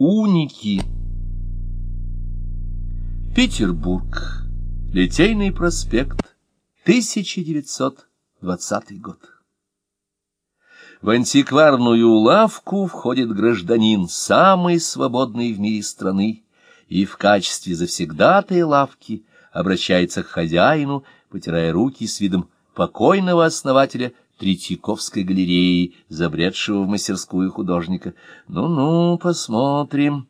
Уники. Петербург. Литейный проспект. 1920 год. В антикварную лавку входит гражданин, самый свободный в мире страны, и в качестве завсегдатой лавки обращается к хозяину, потирая руки с видом покойного основателя Третьяковской галереи, забредшего в мастерскую художника. Ну-ну, посмотрим.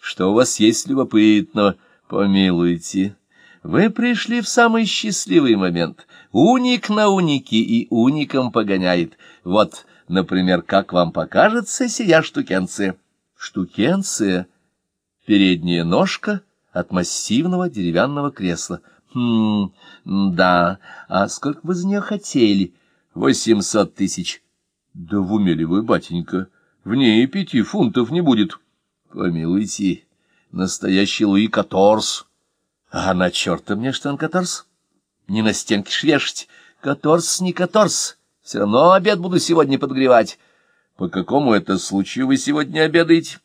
Что у вас есть любопытного? Помилуйте. Вы пришли в самый счастливый момент. Уник на унике и уником погоняет. Вот, например, как вам покажется сия штукенция? Штукенция — передняя ножка от массивного деревянного кресла. Хм, да, а сколько вы за нее хотели? — Восемьсот тысяч. Да в уме вы, батенька? В ней и пяти фунтов не будет. Помилуйте, настоящий Луи Каторс. А на черта мне что он Каторс? Не на стенке швешить. Каторс не Каторс. Все равно обед буду сегодня подгревать. По какому это случаю вы сегодня обедаете?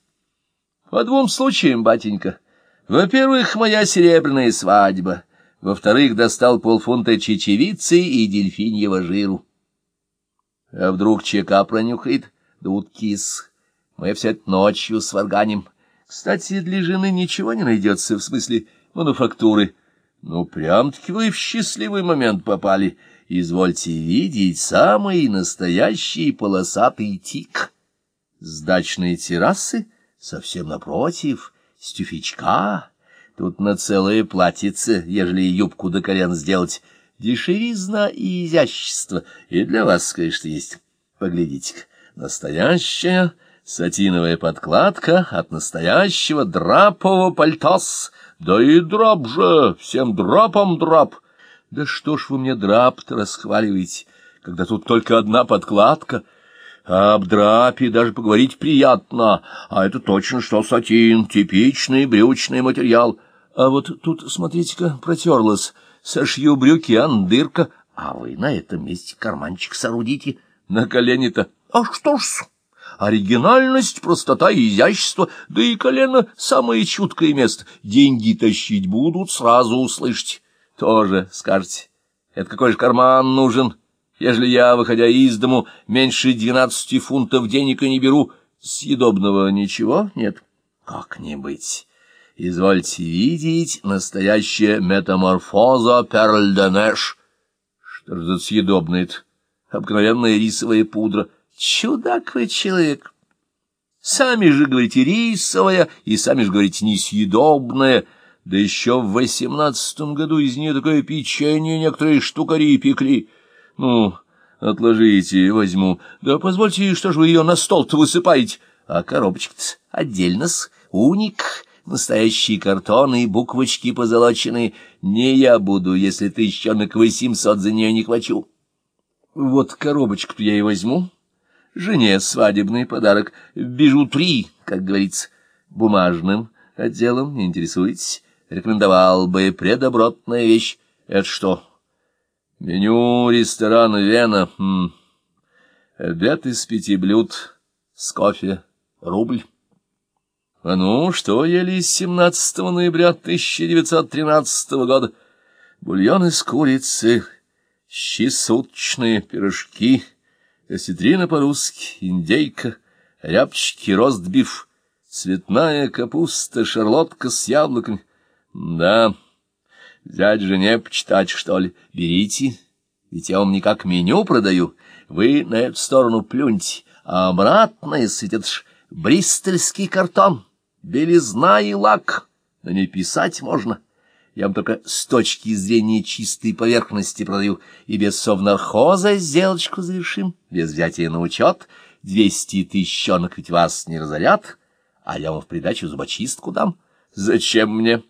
По двум случаям, батенька. Во-первых, моя серебряная свадьба. Во-вторых, достал полфунта чечевицы и дельфиньего жиру. А вдруг ЧК пронюхает? Да уткис. Мы все ночью сварганим. Кстати, для жены ничего не найдется, в смысле мануфактуры. Ну, прям-таки вы в счастливый момент попали. Извольте видеть самый настоящий полосатый тик. С террасы совсем напротив, с. Тут на целое платьице, ежели юбку до колен сделать — дешевизна и изящество, и для вас, конечно, есть. Поглядите-ка, настоящая сатиновая подкладка от настоящего драпового пальтос, да и драп же, всем драпом драп. Да что ж вы мне драп-то расхваливаете, когда тут только одна подкладка — а об драпе даже поговорить приятно, а это точно что сатин, типичный брючный материал. А вот тут, смотрите-ка, протерлась сошью брюки, андырка, а вы на этом месте карманчик соорудите на колени-то. А что ж, оригинальность, простота и изящество, да и колено — самое чуткое место. Деньги тащить будут, сразу услышать. Тоже скажете, это какой же карман нужен, ежели я, выходя из дому, меньше двенадцати фунтов денег и не беру, съедобного ничего нет? Как не быть? Извольте видеть настоящая метаморфоза перль-де-неш. Что же за съедобное -то? Обыкновенная рисовая пудра. Чудак вы человек. Сами же говорите рисовая, и сами же говорите несъедобная. Да еще в восемнадцатом году из нее такое печенье некоторые штукари пекли. Ну, отложите, возьму. Да позвольте, что же вы ее на стол-то высыпаете? А коробочка-то отдельно-с, уник настоящие картоны и буквочки позолоченные. Не я буду, если ты еще на восемьсот за нее не хвачу. Вот коробочку я и возьму. Жене свадебный подарок. Бижутри, как говорится, бумажным отделом. Не интересуетесь? Рекомендовал бы предобротная вещь. Это что? Меню ресторана Вена. Хм. Обед из пяти блюд с кофе. Рубль. А ну, что ели с 17 ноября 1913 года? Бульон из курицы, щи суточные, пирожки, осетрина по-русски, индейка, рябчики, ростбиф, цветная капуста, шарлотка с яблоками. Да, взять жене почитать, что ли? Берите, ведь я вам не как меню продаю. Вы на эту сторону плюньте, а обратно, если это ж бристольский картон белизна и лак, на ней писать можно. Я вам только с точки зрения чистой поверхности продаю, и без совнархоза сделочку завершим, без взятия на учет. Двести тысячонок ведь вас не разорят, а я вам в придачу зубочистку дам. Зачем мне?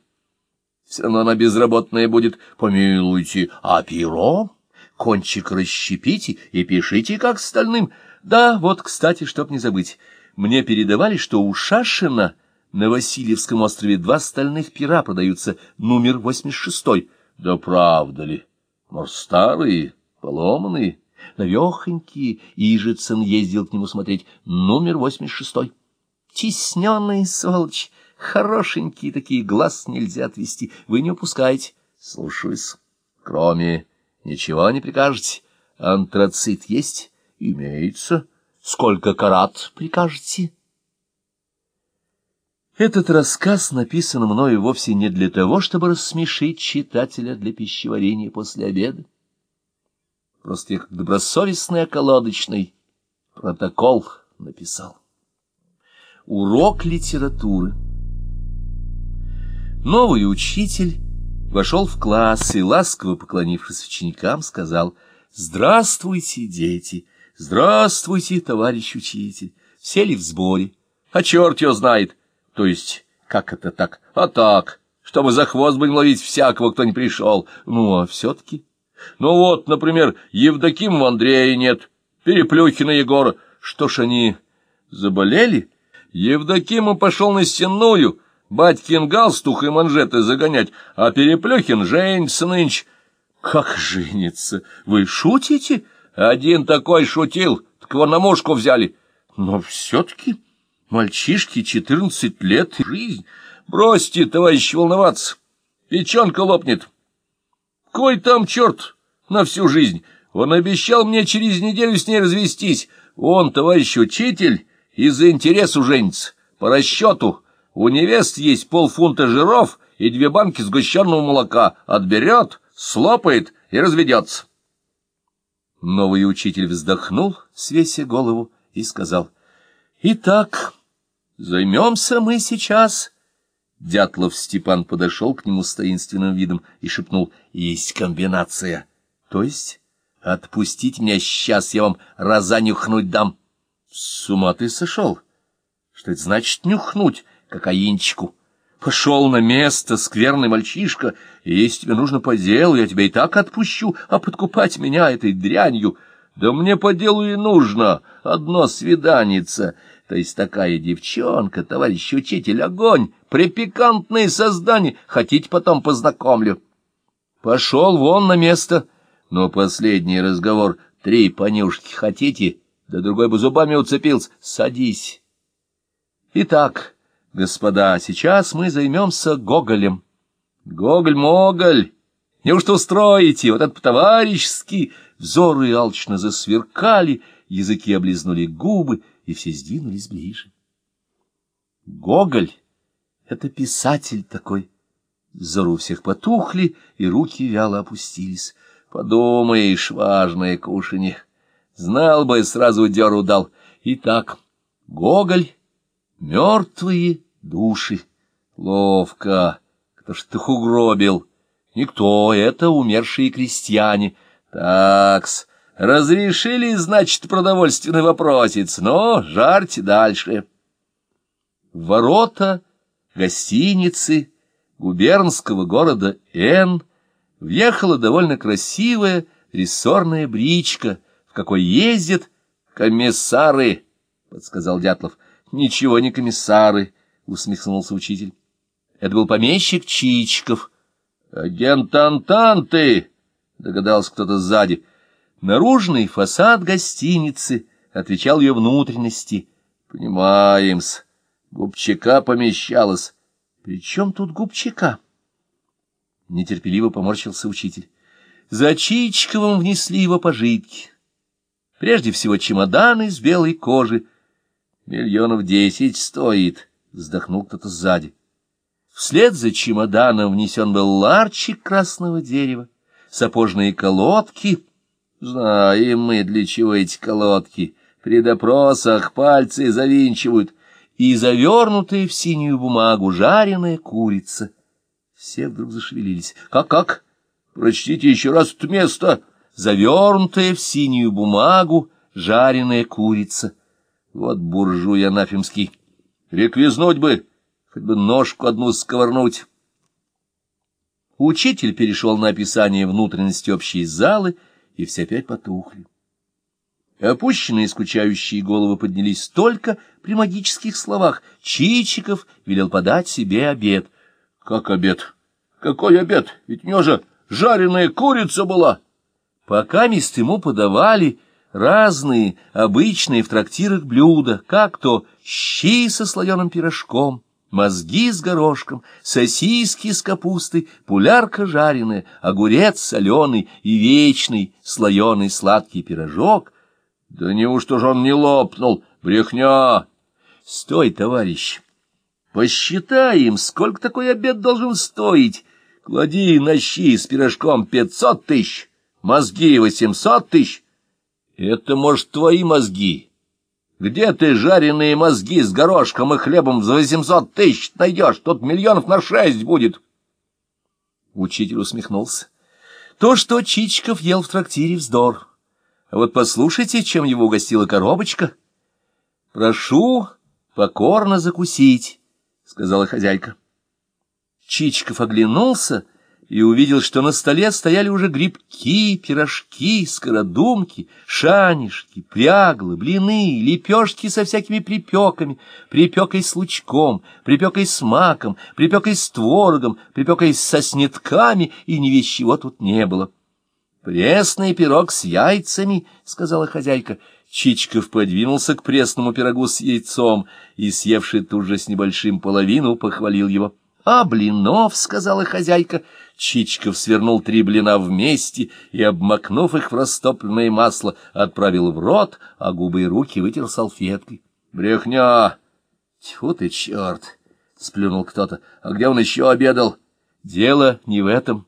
Все равно она безработная будет. Помилуйте, а перо? Кончик расщепите и пишите, как стальным. Да, вот, кстати, чтоб не забыть, мне передавали, что у Шашина на Васильевском острове два стальных пера продаются, номер 86. Да правда ли? Может, старые, поломанные, навехонькие. Ижицын ездил к нему смотреть, номер 86. Тесненные сволочь, хорошенькие такие, глаз нельзя отвести. Вы не упускаете. Слушаюсь. Кроме ничего не прикажете. Антрацит есть? Имеется. Сколько карат прикажете? Этот рассказ написан мною вовсе не для того, чтобы рассмешить читателя для пищеварения после обеда. Просто я как добросовестный околодочный протокол написал. Урок литературы. Новый учитель вошел в класс и, ласково поклонившись ученикам, сказал «Здравствуйте, дети! Здравствуйте, товарищ учитель! Все ли в сборе? А черт его знает! То есть, как это так? А так, чтобы за хвост будем ловить всякого, кто не пришел. Ну, а все-таки... Ну вот, например, Евдокимова Андрея нет, Переплюхина Егора. Что ж они заболели?» Евдокима пошел на стенную, батькин галстух и манжеты загонять, а Переплюхин женится нынче. Как женится? Вы шутите? Один такой шутил, так его на мушку взяли. Но все-таки мальчишки четырнадцать лет и жизнь. Бросьте, товарищ, волноваться. Печенка лопнет. Кой там черт на всю жизнь? Он обещал мне через неделю с ней развестись. Он, товарищ учитель, из-за интересу женится. По расчету у невест есть полфунта жиров и две банки сгущенного молока. Отберет, слопает и разведется. Новый учитель вздохнул, свеся голову, и сказал, «Итак, займемся мы сейчас». Дятлов Степан подошел к нему с таинственным видом и шепнул, «Есть комбинация. То есть отпустить меня сейчас, я вам раза нюхнуть дам». С ума ты сошел? Что это значит нюхнуть кокаинчику? Пошел на место, скверный мальчишка, если тебе нужно по делу, я тебя и так отпущу, а подкупать меня этой дрянью... Да мне по делу и нужно одно свиданица, то есть такая девчонка, товарищ учитель, огонь, препикантные создания, хотите потом познакомлю. Пошел вон на место, но последний разговор, три понюшки хотите, да другой бы зубами уцепился. Садись. Итак, господа, сейчас мы займемся Гоголем. Гоголь-моголь, неужто устроите? Вот это по-товарищески. Взоры алчно засверкали, языки облизнули губы, и все сдвинулись ближе. Гоголь — это писатель такой. Взоры у всех потухли, и руки вяло опустились. Подумаешь, важное кушанье. Знал бы, сразу дёру дал. Итак, Гоголь, мертвые души. Ловко. Кто ж их угробил? Никто, это умершие крестьяне. Такс, разрешили, значит, продовольственный вопросец, но жарьте дальше. Ворота гостиницы губернского города Н въехала довольно красивая рессорная бричка — в какой ездят комиссары, — подсказал Дятлов. — Ничего не комиссары, — усмехнулся учитель. Это был помещик Чичиков. — Агент Антанты, — догадался кто-то сзади. Наружный фасад гостиницы отвечал ее внутренности. — Понимаем-с. Губчака помещалась. — При чем тут губчака? Нетерпеливо поморщился учитель. За Чичиковым внесли его пожитки. Прежде всего чемодан из белой кожи. Миллионов десять стоит, — вздохнул кто-то сзади. Вслед за чемоданом внесен был ларчик красного дерева, сапожные колодки. Знаем мы, для чего эти колодки. При допросах пальцы завинчивают. И завернутая в синюю бумагу жареная курица. Все вдруг зашевелились. «Как-как? Прочтите еще раз это место!» завернутая в синюю бумагу жареная курица. Вот буржуй анафемский. Реквизнуть бы, хоть бы ножку одну сковырнуть. Учитель перешел на описание внутренности общей залы, и все опять потухли. Опущенные скучающие головы поднялись только при магических словах. Чичиков велел подать себе обед. Как обед? Какой обед? Ведь у него же жареная курица была. Пока мест ему подавали, разные, обычные в трактирах блюда, как то щи со слоеным пирожком, мозги с горошком, сосиски с капустой, пулярка жареная, огурец соленый и вечный слоеный сладкий пирожок. Да неужто же он не лопнул? Брехня! Стой, товарищ! Посчитаем, сколько такой обед должен стоить. Клади на щи с пирожком пятьсот тысяч, мозги восемьсот тысяч. Это, может, твои мозги. Где ты жареные мозги с горошком и хлебом за восемьсот тысяч найдешь? Тут миллионов на шесть будет. Учитель усмехнулся. То, что Чичиков ел в трактире, вздор. А вот послушайте, чем его угостила коробочка. Прошу покорно закусить, — сказала хозяйка. Чичиков оглянулся и увидел, что на столе стояли уже грибки, пирожки, скородумки, шанишки, пряглы, блины, лепешки со всякими припеками, припекой с лучком, припекой с маком, припекой с творогом, припекой со снетками, и ни весь чего тут не было. «Пресный пирог с яйцами», — сказала хозяйка. Чичиков подвинулся к пресному пирогу с яйцом и, съевший тут же с небольшим половину, похвалил его. «А блинов», — сказала хозяйка. Чичиков свернул три блина вместе и, обмакнув их в растопленное масло, отправил в рот, а губы и руки вытер салфеткой. «Брехня!» «Тьфу ты, черт!» — сплюнул кто-то. «А где он еще обедал?» «Дело не в этом.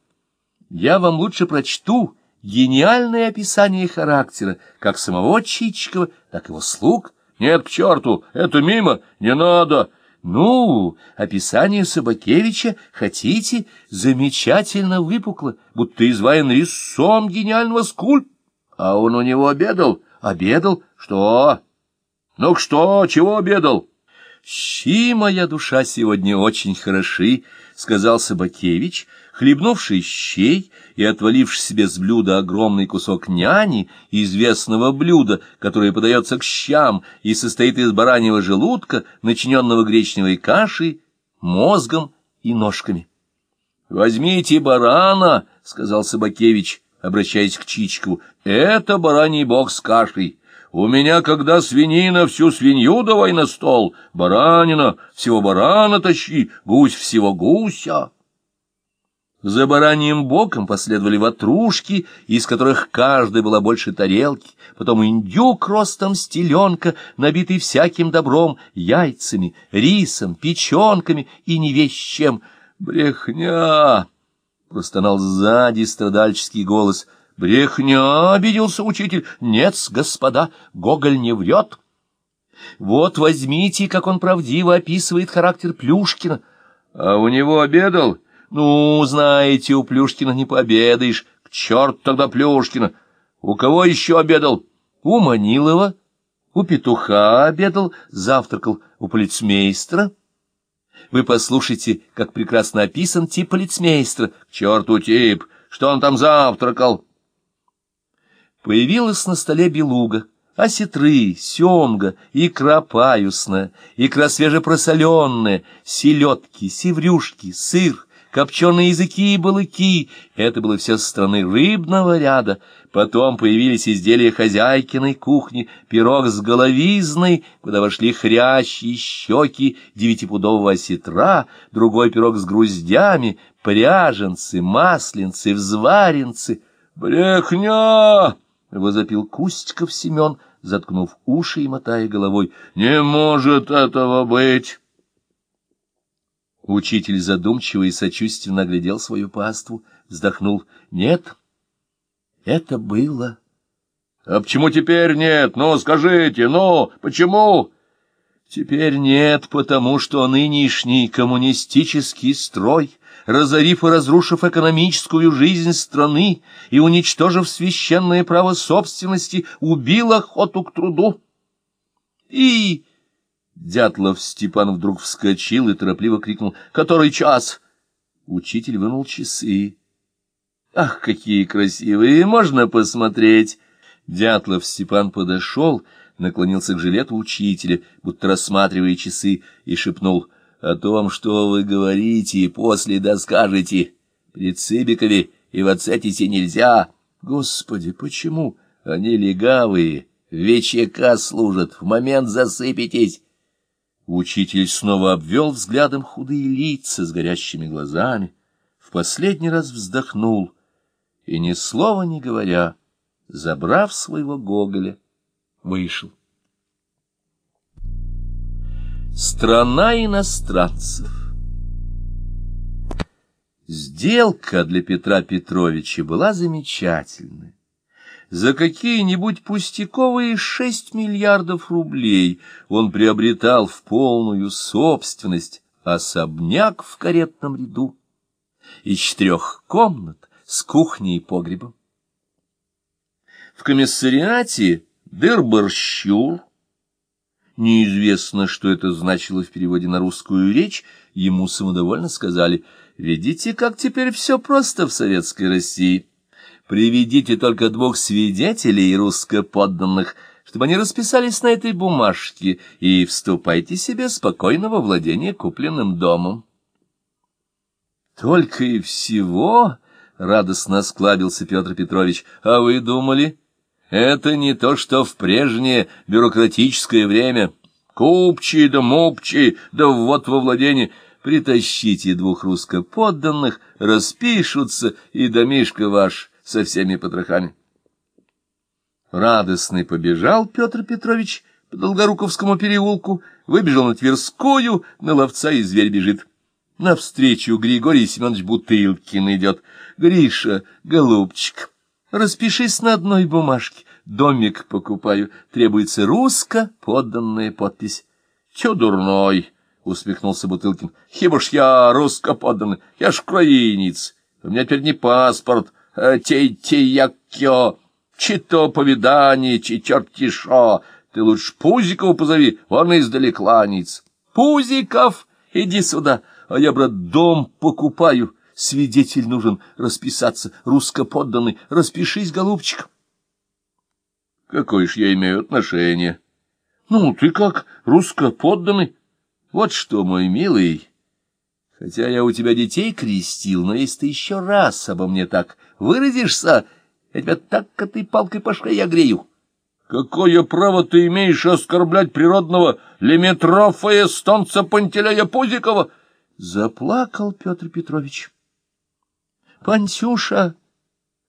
Я вам лучше прочту гениальное описание характера как самого Чичикова, так и его слуг». «Нет, к черту! Это мимо! Не надо!» Ну, описание Собакевича, хотите, замечательно выпукло, будто изваян рисом гениального скульп. А он у него обедал? Обедал? Что? Ну что, чего обедал? Щи, моя душа, сегодня очень хороши, — сказал Собакевич, — хлебнувший щей и отваливший себе с блюда огромный кусок няни, известного блюда, которое подается к щам и состоит из бараньего желудка, начиненного гречневой кашей, мозгом и ножками. — Возьмите барана, — сказал Собакевич, обращаясь к Чичкову, — это бараний бог с кашей. У меня, когда свинина, всю свинью давай на стол, баранина, всего барана тащи, гусь всего гуся. За бараньим боком последовали ватрушки, из которых каждая была больше тарелки, потом индюк ростом стеленка, набитый всяким добром, яйцами, рисом, печенками и не весь чем. «Брехня!» — простонал сзади страдальческий голос. «Брехня!» — обиделся учитель. «Нет, господа, Гоголь не врет!» «Вот возьмите, как он правдиво описывает характер Плюшкина». «А у него обедал?» Ну, знаете, у Плюшкина не пообедаешь. К черту тогда Плюшкина. У кого еще обедал? У Манилова. У петуха обедал, завтракал у полицмейстра. Вы послушайте, как прекрасно описан тип полицмейстра. К черту тип! Что он там завтракал? Появилась на столе белуга, осетры, семга, икра паюсная, икра свежепросоленная, селедки, севрюшки, сыр, копченые языки и балыки. Это было все со стороны рыбного ряда. Потом появились изделия хозяйкиной кухни, пирог с головизной, куда вошли хрящи щеки девятипудового осетра, другой пирог с груздями, пряженцы, масленцы, взваренцы. «Брехня!» — возопил Кустиков Семен, заткнув уши и мотая головой. «Не может этого быть!» Учитель задумчиво и сочувственно оглядел свою паству, вздохнул. «Нет, это было». «А почему теперь нет? Ну, скажите, ну, почему?» «Теперь нет, потому что нынешний коммунистический строй, разорив и разрушив экономическую жизнь страны и уничтожив священное право собственности, убил охоту к труду. И Дятлов Степан вдруг вскочил и торопливо крикнул «Который час?» Учитель вынул часы. «Ах, какие красивые! Можно посмотреть!» Дятлов Степан подошел, наклонился к жилету учителя, будто рассматривая часы, и шепнул «О том, что вы говорите, после доскажете. При Цыбикове и в Ацетисе нельзя». «Господи, почему?» Они легавые, вечека служат, в момент засыпитесь. Учитель снова обвел взглядом худые лица с горящими глазами, в последний раз вздохнул и, ни слова не говоря, забрав своего Гоголя, вышел. Страна иностранцев Сделка для Петра Петровича была замечательная. За какие-нибудь пустяковые шесть миллиардов рублей он приобретал в полную собственность особняк в каретном ряду из четырех комнат с кухней и погребом. В комиссариате Дербарщур, неизвестно, что это значило в переводе на русскую речь, ему самодовольно сказали, «Видите, как теперь все просто в советской России». Приведите только двух свидетелей русско-подданных, чтобы они расписались на этой бумажке, и вступайте себе спокойно во владение купленным домом. Только и всего, — радостно осклабился Петр Петрович, — а вы думали, это не то, что в прежнее бюрократическое время. Купчи да мупчи, да вот во владение. Притащите двух русско-подданных, распишутся, и домишко ваш со всеми потрохами. Радостный побежал Петр Петрович по Долгоруковскому переулку, выбежал на Тверскую, на ловца и зверь бежит. Навстречу Григорий Семенович Бутылкин идет. «Гриша, голубчик, распишись на одной бумажке. Домик покупаю. Требуется русско подданная подпись». «Чё дурной?» — усмехнулся Бутылкин. «Хиба ж я русско подданный, я ж украинец. У меня теперь не паспорт, тей-тей-якё, чи то повидание, чи черти шо. Ты лучше Пузикова позови, он издали кланяется. Пузиков, иди сюда, а я, брат, дом покупаю. Свидетель нужен расписаться, русско-подданный. Распишись, голубчик. Какое ж я имею отношение? Ну, ты как русско-подданный. Вот что, мой милый... Хотя я у тебя детей крестил, но если ты еще раз обо мне так выразишься, я тебя так этой палкой по шее огрею. Какое право ты имеешь оскорблять природного Леметрофа и эстонца Пантелея Пузикова? Заплакал Петр Петрович. Пантюша,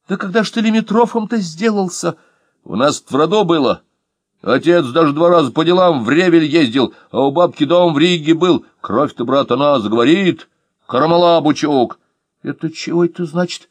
да когда ж ты Леметрофом-то сделался? У нас в роду было. Отец даже два раза по делам в Ревель ездил, а у бабки дом в Риге был. Кровь-то, брат, она заговорит. Карамала, бучок. Это чего это значит?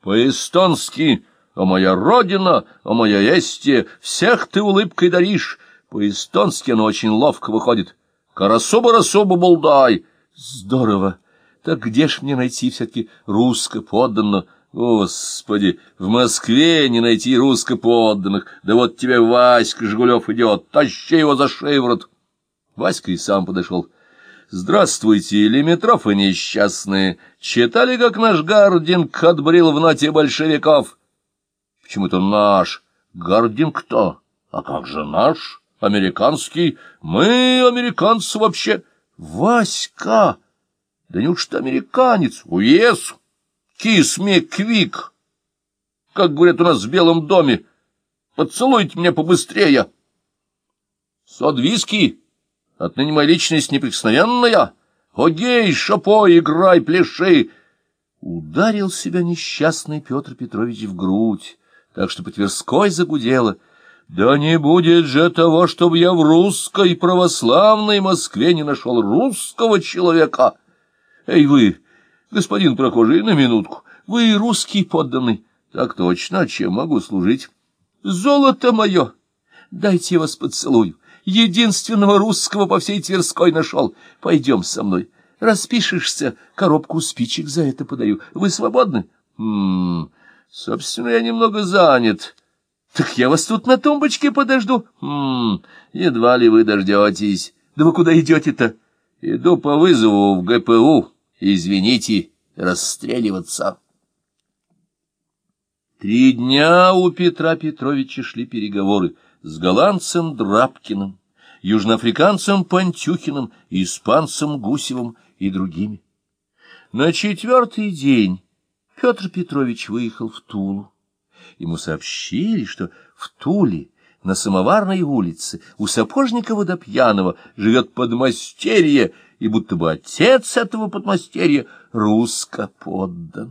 По-эстонски, о моя родина, о моя эстия, всех ты улыбкой даришь. По-эстонски оно очень ловко выходит. Карасуба-расуба булдай. Здорово. Так где ж мне найти все-таки русско-подданно? Господи, в Москве не найти русско-подданных. Да вот тебе Васька Жигулев идет, тащи его за шиворот. Васька и сам подошел. Здравствуйте, лимитрофы несчастные. Читали, как наш Гардинг отбрил в ноте большевиков? Почему-то наш. Гардинг кто? А как же наш? Американский? Мы, американцы, вообще. Васька! Да неужто американец? Уез! Кисме квик, как говорят у нас в Белом доме. Поцелуйте меня побыстрее. Сод виски, отныне моя личность неприкосновенная. Огей, шапо, играй, пляши. Ударил себя несчастный Петр Петрович в грудь, так что по Тверской загудело. Да не будет же того, чтобы я в русской православной Москве не нашел русского человека. Эй вы, господин прохожий, на минутку. Вы русский подданный. Так точно, чем могу служить? Золото мое! Дайте я вас поцелую. Единственного русского по всей Тверской нашел. Пойдем со мной. Распишешься, коробку спичек за это подаю. Вы свободны? Хм, собственно, я немного занят. Так я вас тут на тумбочке подожду. Хм, едва ли вы дождетесь. Да вы куда идете-то? Иду по вызову в ГПУ. Извините, расстреливаться. Три дня у Петра Петровича шли переговоры с голландцем Драбкиным, южноафриканцем Пантюхиным, испанцем Гусевым и другими. На четвертый день Петр Петрович выехал в Тулу. Ему сообщили, что в Туле на Самоварной улице у Сапожникова до Пьяного живет подмастерье, и будто бы отец этого подмастерья русско поддан.